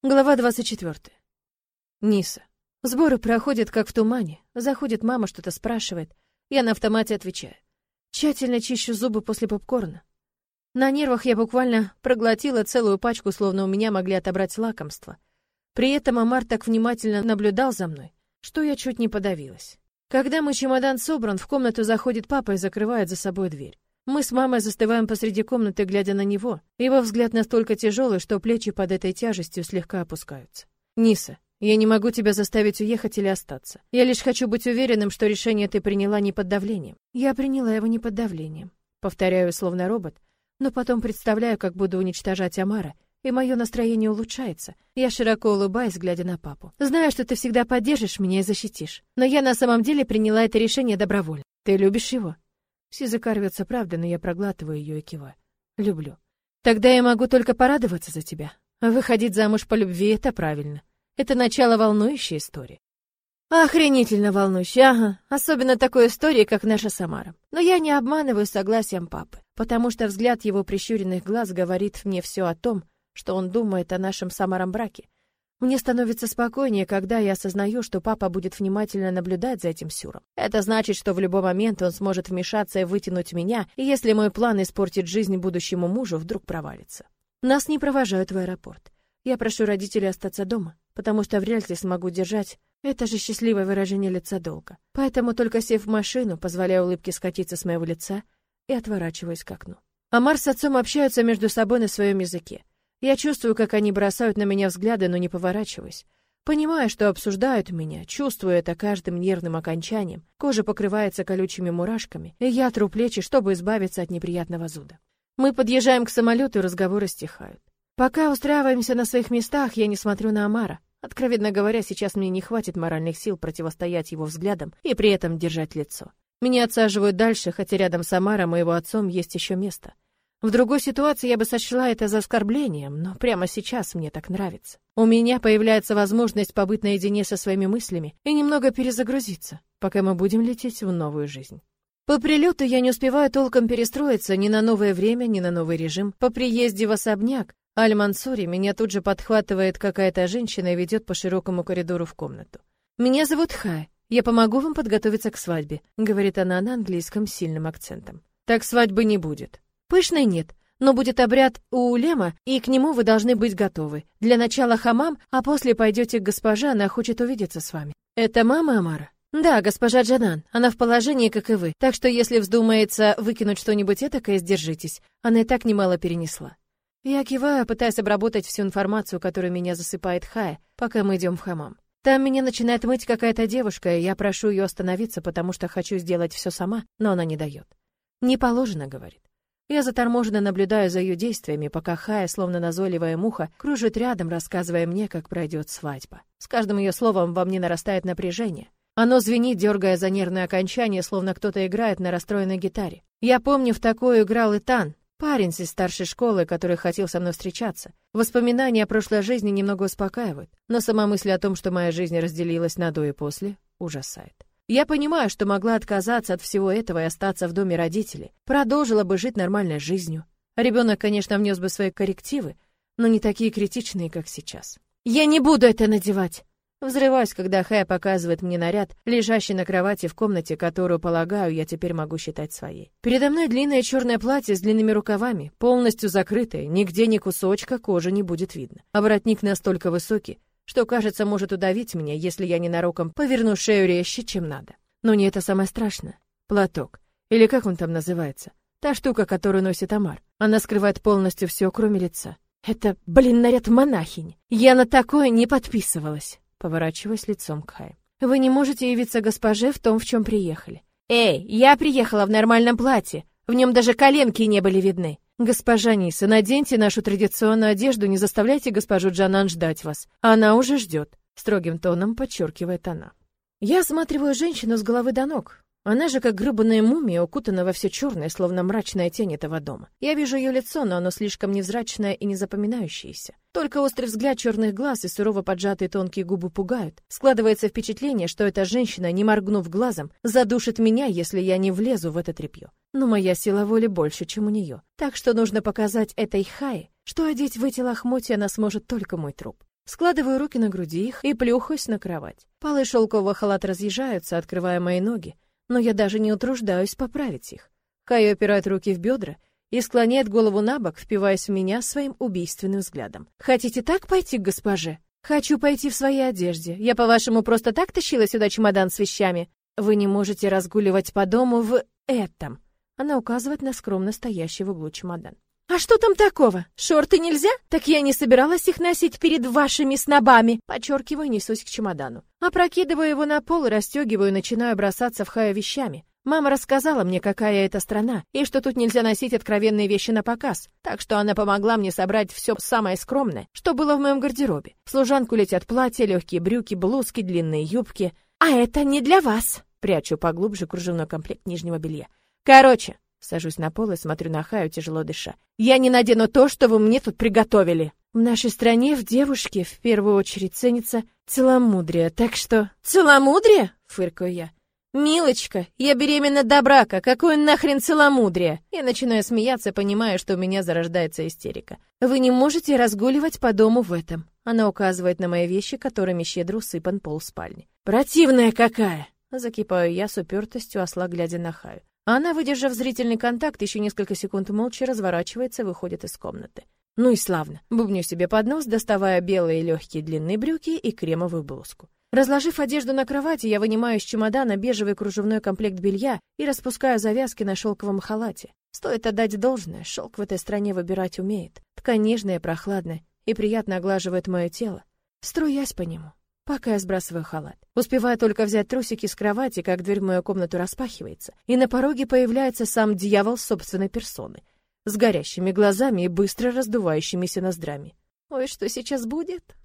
Глава 24. Ниса. Сборы проходят как в тумане. Заходит мама, что-то спрашивает. Я на автомате отвечаю. Тщательно чищу зубы после попкорна. На нервах я буквально проглотила целую пачку, словно у меня могли отобрать лакомство. При этом Амар так внимательно наблюдал за мной, что я чуть не подавилась. Когда мой чемодан собран, в комнату заходит папа и закрывает за собой дверь. Мы с мамой застываем посреди комнаты, глядя на него. Его взгляд настолько тяжелый, что плечи под этой тяжестью слегка опускаются. Ниса, я не могу тебя заставить уехать или остаться. Я лишь хочу быть уверенным, что решение ты приняла не под давлением. Я приняла его не под давлением. Повторяю, словно робот, но потом представляю, как буду уничтожать Амара, и мое настроение улучшается. Я широко улыбаюсь, глядя на папу. Знаю, что ты всегда поддержишь меня и защитишь. Но я на самом деле приняла это решение добровольно. Ты любишь его? С языка правда, но я проглатываю ее и киваю. Люблю. Тогда я могу только порадоваться за тебя. Выходить замуж по любви — это правильно. Это начало волнующей истории. Охренительно волнующей, ага. Особенно такой истории, как наша Самара. Но я не обманываю согласием папы, потому что взгляд его прищуренных глаз говорит мне все о том, что он думает о нашем Самаром браке, мне становится спокойнее, когда я осознаю, что папа будет внимательно наблюдать за этим сюром. Это значит, что в любой момент он сможет вмешаться и вытянуть меня, если мой план испортит жизнь будущему мужу вдруг провалится. Нас не провожают в аэропорт. Я прошу родителей остаться дома, потому что вряд ли смогу держать это же счастливое выражение лица долго. Поэтому только сев в машину, позволяю улыбке скатиться с моего лица и отворачиваюсь к окну. Амар с отцом общаются между собой на своем языке. Я чувствую, как они бросают на меня взгляды, но не поворачиваюсь. Понимаю, что обсуждают меня, чувствую это каждым нервным окончанием. Кожа покрывается колючими мурашками, и я тру плечи, чтобы избавиться от неприятного зуда. Мы подъезжаем к самолету, и разговоры стихают. Пока устраиваемся на своих местах, я не смотрю на Амара. Откровенно говоря, сейчас мне не хватит моральных сил противостоять его взглядам и при этом держать лицо. Меня отсаживают дальше, хотя рядом с Амаром и его отцом есть еще место. В другой ситуации я бы сочла это за оскорблением, но прямо сейчас мне так нравится. У меня появляется возможность побыть наедине со своими мыслями и немного перезагрузиться, пока мы будем лететь в новую жизнь. По прилету я не успеваю толком перестроиться ни на новое время, ни на новый режим. По приезде в особняк Аль-Мансури меня тут же подхватывает какая-то женщина и ведет по широкому коридору в комнату. «Меня зовут Хай. Я помогу вам подготовиться к свадьбе», — говорит она на английском с сильным акцентом. «Так свадьбы не будет», Пышной нет, но будет обряд у улема, и к нему вы должны быть готовы. Для начала хамам, а после пойдете к госпоже, она хочет увидеться с вами. Это мама Амара? Да, госпожа Джанан, она в положении, как и вы, так что если вздумается выкинуть что-нибудь этакое, сдержитесь. Она и так немало перенесла. Я киваю, пытаясь обработать всю информацию, которая меня засыпает Хая, пока мы идем в хамам. Там меня начинает мыть какая-то девушка, и я прошу ее остановиться, потому что хочу сделать все сама, но она не дает. «Не положено», — говорит. Я заторможенно наблюдаю за ее действиями, пока Хая, словно назойливая муха, кружит рядом, рассказывая мне, как пройдет свадьба. С каждым ее словом во мне нарастает напряжение. Оно звенит, дергая за нервное окончание, словно кто-то играет на расстроенной гитаре. Я помню, в такую играл и Тан, парень из старшей школы, который хотел со мной встречаться. Воспоминания о прошлой жизни немного успокаивают, но сама мысль о том, что моя жизнь разделилась на до и после, ужасает. Я понимаю, что могла отказаться от всего этого и остаться в доме родителей, продолжила бы жить нормальной жизнью. Ребенок, конечно, внес бы свои коррективы, но не такие критичные, как сейчас. Я не буду это надевать. Взрываюсь, когда Хая показывает мне наряд, лежащий на кровати в комнате, которую, полагаю, я теперь могу считать своей. Передо мной длинное черное платье с длинными рукавами, полностью закрытое, нигде ни кусочка кожи не будет видно. А воротник настолько высокий, что, кажется, может удавить меня, если я ненароком поверну шею резче, чем надо. Но не это самое страшное. Платок. Или как он там называется? Та штука, которую носит Амар. Она скрывает полностью все, кроме лица. Это, блин, наряд монахинь. Я на такое не подписывалась. Поворачиваясь лицом к Хай. Вы не можете явиться госпоже в том, в чем приехали. Эй, я приехала в нормальном платье. В нем даже коленки не были видны. «Госпожа Ниса, наденьте нашу традиционную одежду, не заставляйте госпожу Джанан ждать вас. Она уже ждет», — строгим тоном подчеркивает она. Я осматриваю женщину с головы до ног. Она же как грыбаная мумия, укутана во все черное, словно мрачная тень этого дома. Я вижу ее лицо, но оно слишком невзрачное и незапоминающееся. Только острый взгляд черных глаз и сурово поджатые тонкие губы пугают. Складывается впечатление, что эта женщина, не моргнув глазом, задушит меня, если я не влезу в это тряпье. Но моя сила воли больше, чем у нее. Так что нужно показать этой Хае, что одеть в эти лохмотья она сможет только мой труп. Складываю руки на груди их и плюхаюсь на кровать. Полы шелкового халата разъезжаются, открывая мои ноги, но я даже не утруждаюсь поправить их. Кай опирает руки в бедра и склоняет голову на бок, впиваясь в меня своим убийственным взглядом. «Хотите так пойти к госпоже?» «Хочу пойти в своей одежде. Я, по-вашему, просто так тащила сюда чемодан с вещами? Вы не можете разгуливать по дому в этом». Она указывает на скромно стоящий в углу чемодан. «А что там такого? Шорты нельзя? Так я не собиралась их носить перед вашими снобами!» Подчеркиваю, несусь к чемодану. Опрокидываю его на пол расстегиваю, начинаю бросаться в Хаю вещами. Мама рассказала мне, какая это страна, и что тут нельзя носить откровенные вещи на показ, так что она помогла мне собрать все самое скромное, что было в моем гардеробе. В служанку летят платья, легкие брюки, блузки, длинные юбки. «А это не для вас!» Прячу поглубже кружевной комплект нижнего белья. Короче, сажусь на пол и смотрю на Хаю, тяжело дыша. Я не надену то, что вы мне тут приготовили. В нашей стране в девушке в первую очередь ценится целомудрие, так что... Целомудрие? Фыркаю я. «Милочка, я беременна до брака, какое нахрен целомудрие?» Я начинаю смеяться, понимая, что у меня зарождается истерика. «Вы не можете разгуливать по дому в этом». Она указывает на мои вещи, которыми щедро усыпан пол спальни. «Противная какая!» Закипаю я с упертостью осла, глядя на Хаю. Она, выдержав зрительный контакт, еще несколько секунд молча разворачивается и выходит из комнаты. Ну и славно. Бубню себе под нос, доставая белые легкие длинные брюки и кремовую блузку. Разложив одежду на кровати, я вынимаю из чемодана бежевый кружевной комплект белья и распускаю завязки на шелковом халате. Стоит отдать должное, шелк в этой стране выбирать умеет. Ткань нежная, прохладная и приятно оглаживает мое тело, струясь по нему пока я сбрасываю халат. Успеваю только взять трусики с кровати, как дверь в мою комнату распахивается, и на пороге появляется сам дьявол собственной персоны, с горящими глазами и быстро раздувающимися ноздрами. Ой, что сейчас будет?